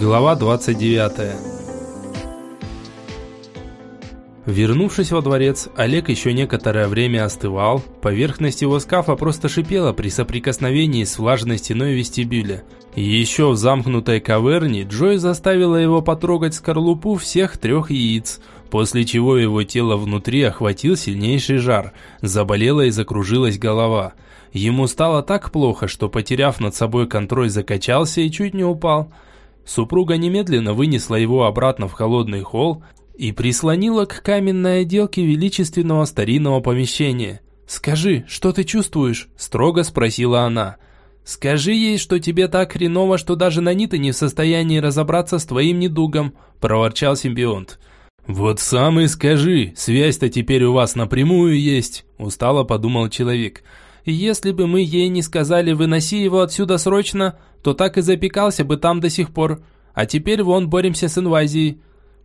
Глава 29 Вернувшись во дворец, Олег еще некоторое время остывал. Поверхность его скафа просто шипела при соприкосновении с влажной стеной вестибюля. Еще в замкнутой каверне Джой заставила его потрогать скорлупу всех трех яиц, после чего его тело внутри охватил сильнейший жар, заболела и закружилась голова. Ему стало так плохо, что, потеряв над собой контроль, закачался и чуть не упал. Супруга немедленно вынесла его обратно в холодный холл и прислонила к каменной отделке величественного старинного помещения. «Скажи, что ты чувствуешь?» – строго спросила она. «Скажи ей, что тебе так хреново, что даже наниты не в состоянии разобраться с твоим недугом», – проворчал симбионт. «Вот сам и скажи, связь-то теперь у вас напрямую есть», – устало подумал человек. «Если бы мы ей не сказали «выноси его отсюда срочно», то так и запекался бы там до сих пор. А теперь вон боремся с инвазией».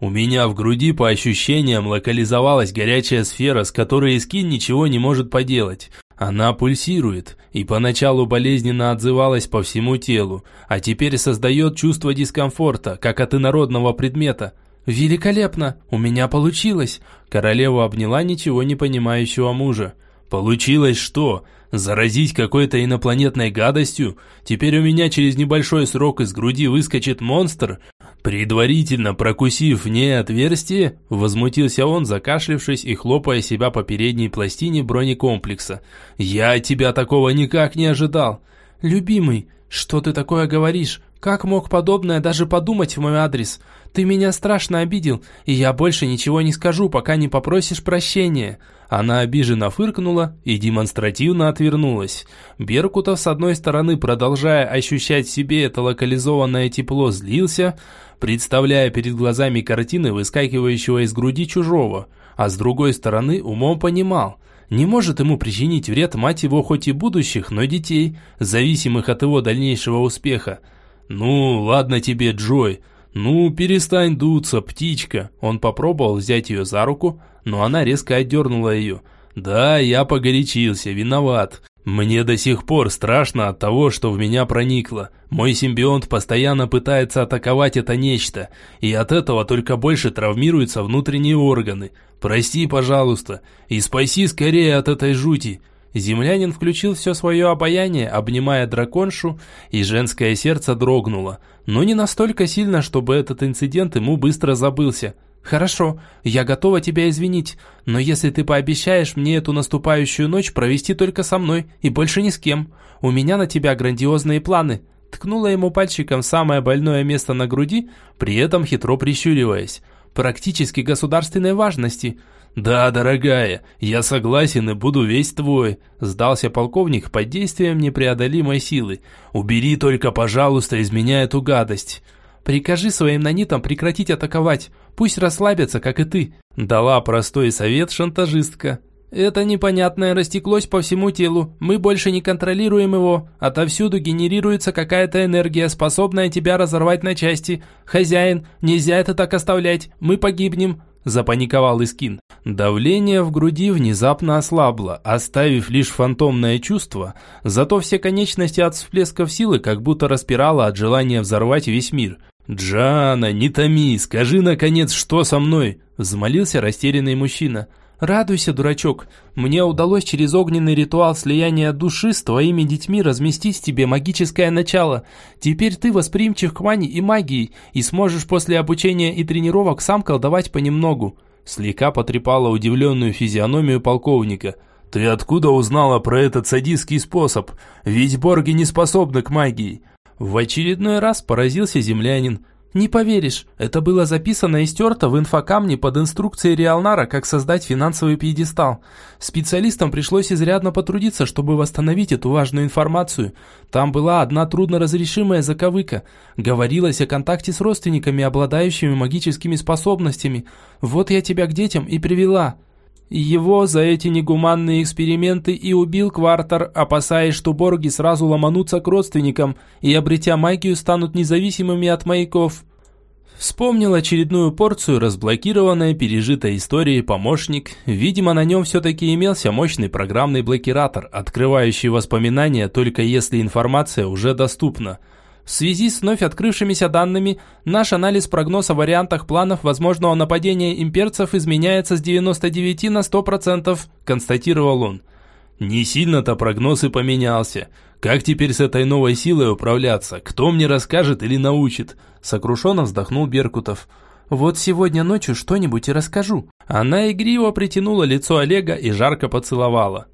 У меня в груди по ощущениям локализовалась горячая сфера, с которой Искин ничего не может поделать. Она пульсирует и поначалу болезненно отзывалась по всему телу, а теперь создает чувство дискомфорта, как от инородного предмета. «Великолепно! У меня получилось!» Королева обняла ничего не понимающего мужа. «Получилось что? Заразить какой-то инопланетной гадостью? Теперь у меня через небольшой срок из груди выскочит монстр? Предварительно прокусив в отверстие?» Возмутился он, закашлившись и хлопая себя по передней пластине бронекомплекса. «Я тебя такого никак не ожидал!» «Любимый, что ты такое говоришь? Как мог подобное даже подумать в мой адрес? Ты меня страшно обидел, и я больше ничего не скажу, пока не попросишь прощения». Она обиженно фыркнула и демонстративно отвернулась. Беркутов, с одной стороны, продолжая ощущать в себе это локализованное тепло, злился, представляя перед глазами картины выскакивающего из груди чужого, а с другой стороны, умом понимал – не может ему причинить вред мать его хоть и будущих, но детей, зависимых от его дальнейшего успеха. «Ну, ладно тебе, Джой. Ну, перестань дуться, птичка». Он попробовал взять ее за руку, но она резко отдернула ее. «Да, я погорячился, виноват. Мне до сих пор страшно от того, что в меня проникло. Мой симбионт постоянно пытается атаковать это нечто, и от этого только больше травмируются внутренние органы. Прости, пожалуйста, и спаси скорее от этой жути. Землянин включил все свое обаяние, обнимая драконшу, и женское сердце дрогнуло, но не настолько сильно, чтобы этот инцидент ему быстро забылся. «Хорошо, я готова тебя извинить, но если ты пообещаешь мне эту наступающую ночь провести только со мной и больше ни с кем, у меня на тебя грандиозные планы», ткнула ему пальчиком самое больное место на груди, при этом хитро прищуриваясь. «Практически государственной важности. «Да, дорогая, я согласен и буду весь твой», – сдался полковник под действием непреодолимой силы. «Убери только, пожалуйста, из меня эту гадость». «Прикажи своим нанитам прекратить атаковать, пусть расслабятся, как и ты», – дала простой совет шантажистка. «Это непонятное растеклось по всему телу, мы больше не контролируем его, отовсюду генерируется какая-то энергия, способная тебя разорвать на части. Хозяин, нельзя это так оставлять, мы погибнем», – запаниковал Искин. Давление в груди внезапно ослабло, оставив лишь фантомное чувство, зато все конечности от всплесков силы как будто распирало от желания взорвать весь мир. «Джана, не томи, скажи, наконец, что со мной?» – взмолился растерянный мужчина – «Радуйся, дурачок. Мне удалось через огненный ритуал слияния души с твоими детьми разместить в тебе магическое начало. Теперь ты восприимчив к мане и магии и сможешь после обучения и тренировок сам колдовать понемногу». Слегка потрепала удивленную физиономию полковника. «Ты откуда узнала про этот садистский способ? Ведь борги не способны к магии». В очередной раз поразился землянин. Не поверишь, это было записано и стерто в инфокамне под инструкцией Реалнара, как создать финансовый пьедестал. Специалистам пришлось изрядно потрудиться, чтобы восстановить эту важную информацию. Там была одна трудноразрешимая заковыка. Говорилось о контакте с родственниками, обладающими магическими способностями. Вот я тебя к детям и привела. Его за эти негуманные эксперименты и убил Квартер, опасаясь, что Борги сразу ломанутся к родственникам и, обретя магию, станут независимыми от маяков. Вспомнил очередную порцию разблокированной пережитой истории помощник. Видимо, на нем все-таки имелся мощный программный блокиратор, открывающий воспоминания только если информация уже доступна. В связи с вновь открывшимися данными, наш анализ прогноз о вариантах планов возможного нападения имперцев изменяется с 99 на 100%, констатировал он. Не сильно-то прогноз и поменялся. Как теперь с этой новой силой управляться? Кто мне расскажет или научит? Сокрушенно вздохнул Беркутов. Вот сегодня ночью что-нибудь и расскажу. Она игриво притянула лицо Олега и жарко поцеловала.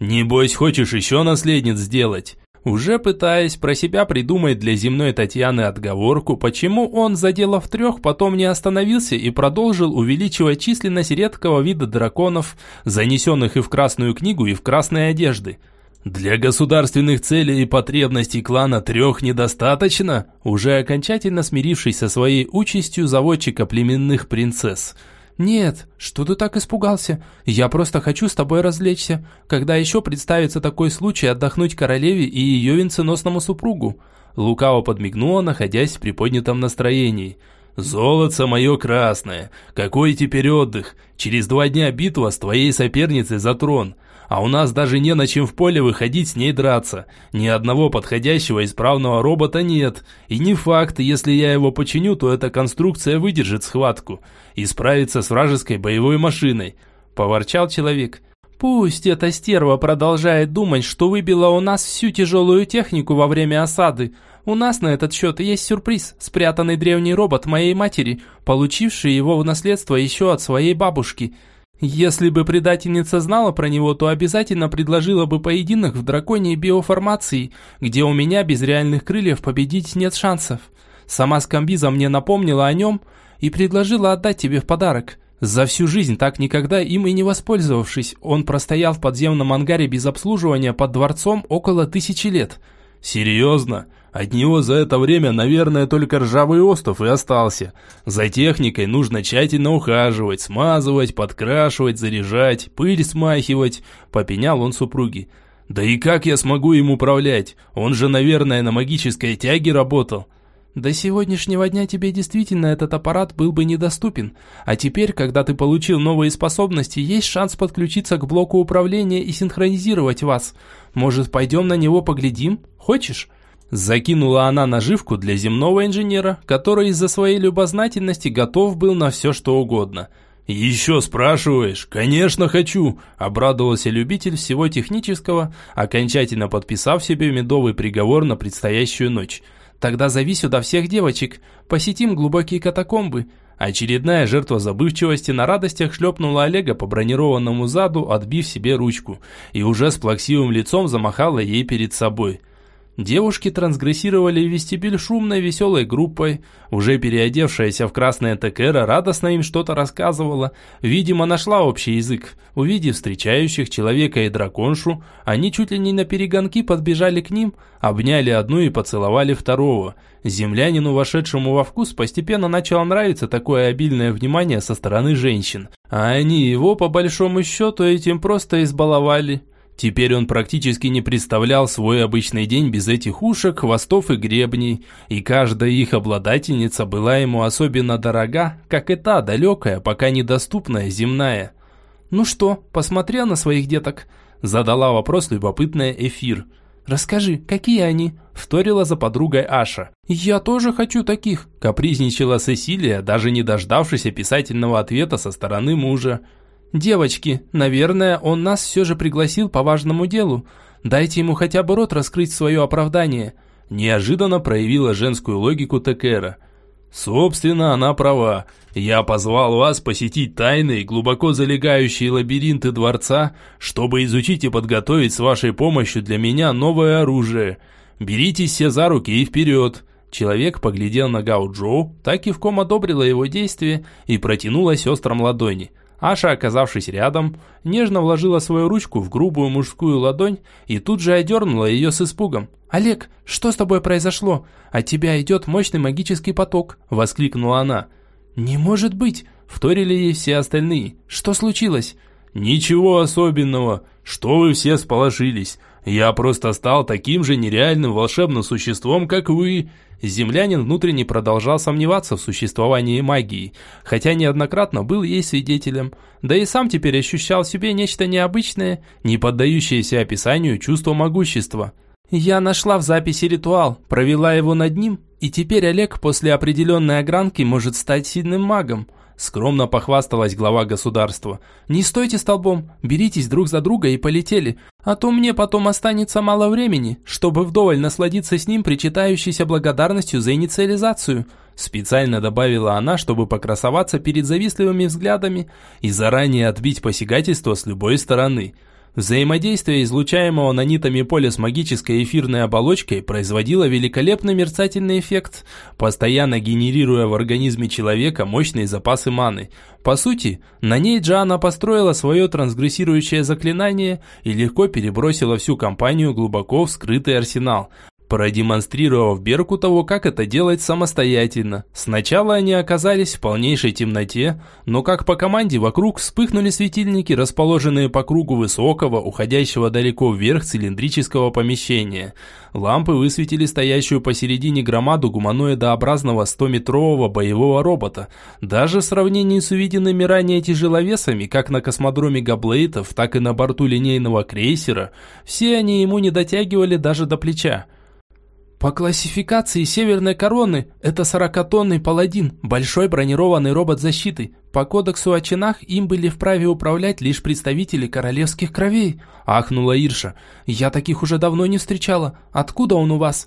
«Небось, хочешь еще наследниц сделать?» Уже пытаясь про себя придумать для земной Татьяны отговорку, почему он, заделав трех, потом не остановился и продолжил увеличивать численность редкого вида драконов, занесенных и в Красную книгу, и в красные одежды. «Для государственных целей и потребностей клана трех недостаточно?» Уже окончательно смирившись со своей участью заводчика племенных принцесс – «Нет, что ты так испугался? Я просто хочу с тобой развлечься. Когда еще представится такой случай отдохнуть королеве и ее венценосному супругу?» Лукаво подмигнула, находясь в приподнятом настроении. «Золото мое красное! Какой теперь отдых? Через два дня битва с твоей соперницей за трон. А у нас даже не на чем в поле выходить с ней драться. Ни одного подходящего исправного робота нет. И не факт, если я его починю, то эта конструкция выдержит схватку и справится с вражеской боевой машиной. Поворчал человек. Пусть эта стерва продолжает думать, что выбила у нас всю тяжелую технику во время осады. У нас на этот счет есть сюрприз, спрятанный древний робот моей матери, получивший его в наследство еще от своей бабушки – если бы предательница знала про него, то обязательно предложила бы поединок в драконьей биоформации, где у меня без реальных крыльев победить нет шансов. Сама Скамбиза мне напомнила о нем и предложила отдать тебе в подарок. За всю жизнь так никогда им и не воспользовавшись, он простоял в подземном ангаре без обслуживания под дворцом около тысячи лет. Серьезно? От него за это время, наверное, только ржавый остов и остался. За техникой нужно тщательно ухаживать, смазывать, подкрашивать, заряжать, пыль смахивать, попенял он супруге. Да и как я смогу им управлять? Он же, наверное, на магической тяге работал. До сегодняшнего дня тебе действительно этот аппарат был бы недоступен. А теперь, когда ты получил новые способности, есть шанс подключиться к блоку управления и синхронизировать вас. Может, пойдем на него поглядим? Хочешь? Закинула она наживку для земного инженера, который из-за своей любознательности готов был на все что угодно. «Еще спрашиваешь? Конечно хочу!» – обрадовался любитель всего технического, окончательно подписав себе медовый приговор на предстоящую ночь. «Тогда зови сюда всех девочек, посетим глубокие катакомбы». Очередная жертва забывчивости на радостях шлепнула Олега по бронированному заду, отбив себе ручку, и уже с плаксивым лицом замахала ей перед собой – Девушки трансгрессировали вестибюль шумной веселой группой. Уже переодевшаяся в красное ТКР радостно им что-то рассказывала. Видимо, нашла общий язык. Увидев встречающих человека и драконшу, они чуть ли не на перегонки подбежали к ним, обняли одну и поцеловали второго. Землянину, вошедшему во вкус, постепенно начало нравиться такое обильное внимание со стороны женщин. А они его, по большому счету, этим просто избаловали. Теперь он практически не представлял свой обычный день без этих ушек, хвостов и гребней, и каждая их обладательница была ему особенно дорога, как и та далекая, пока недоступная земная. «Ну что, посмотрел на своих деток?» Задала вопрос любопытная Эфир. «Расскажи, какие они?» – вторила за подругой Аша. «Я тоже хочу таких», – капризничала Сесилия, даже не дождавшись описательного ответа со стороны мужа. «Девочки, наверное, он нас все же пригласил по важному делу. Дайте ему хотя бы рот раскрыть свое оправдание». Неожиданно проявила женскую логику Текера. «Собственно, она права. Я позвал вас посетить тайные, глубоко залегающие лабиринты дворца, чтобы изучить и подготовить с вашей помощью для меня новое оружие. Беритесь все за руки и вперед!» Человек поглядел на Гао Джоу, так и в ком одобрила его действие и протянула сестрам ладони – Аша, оказавшись рядом, нежно вложила свою ручку в грубую мужскую ладонь и тут же одернула ее с испугом. «Олег, что с тобой произошло? От тебя идет мощный магический поток!» – воскликнула она. «Не может быть!» – вторили ей все остальные. «Что случилось?» «Ничего особенного. Что вы все сполошились? Я просто стал таким же нереальным волшебным существом, как вы. Землянин внутренне продолжал сомневаться в существовании магии, хотя неоднократно был ей свидетелем, да и сам теперь ощущал в себе нечто необычное, не поддающееся описанию чувство могущества. Я нашла в записи ритуал, провела его над ним, и теперь Олег после определенной огранки может стать сильным магом. Скромно похвасталась глава государства. «Не стойте столбом, беритесь друг за друга и полетели, а то мне потом останется мало времени, чтобы вдоволь насладиться с ним причитающейся благодарностью за инициализацию». Специально добавила она, чтобы покрасоваться перед завистливыми взглядами и заранее отбить посягательство с любой стороны – Взаимодействие излучаемого нанитами поля с магической эфирной оболочкой производило великолепный мерцательный эффект, постоянно генерируя в организме человека мощные запасы маны. По сути, на ней Джана построила свое трансгрессирующее заклинание и легко перебросила всю компанию глубоко в скрытый арсенал, продемонстрировав Беркутову, как это делать самостоятельно. Сначала они оказались в полнейшей темноте, но как по команде вокруг вспыхнули светильники, расположенные по кругу высокого, уходящего далеко вверх цилиндрического помещения. Лампы высветили стоящую посередине громаду гуманоидообразного 100-метрового боевого робота. Даже в сравнении с увиденными ранее тяжеловесами, как на космодроме Габлейтов, так и на борту линейного крейсера, все они ему не дотягивали даже до плеча. По классификации Северной Короны это 40-тонный паладин, большой бронированный робот защиты. По кодексу о чинах им были вправе управлять лишь представители королевских кровей. Ахнула Ирша. Я таких уже давно не встречала. Откуда он у вас?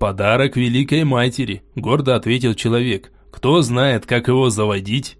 Подарок Великой Матери, гордо ответил человек. Кто знает, как его заводить?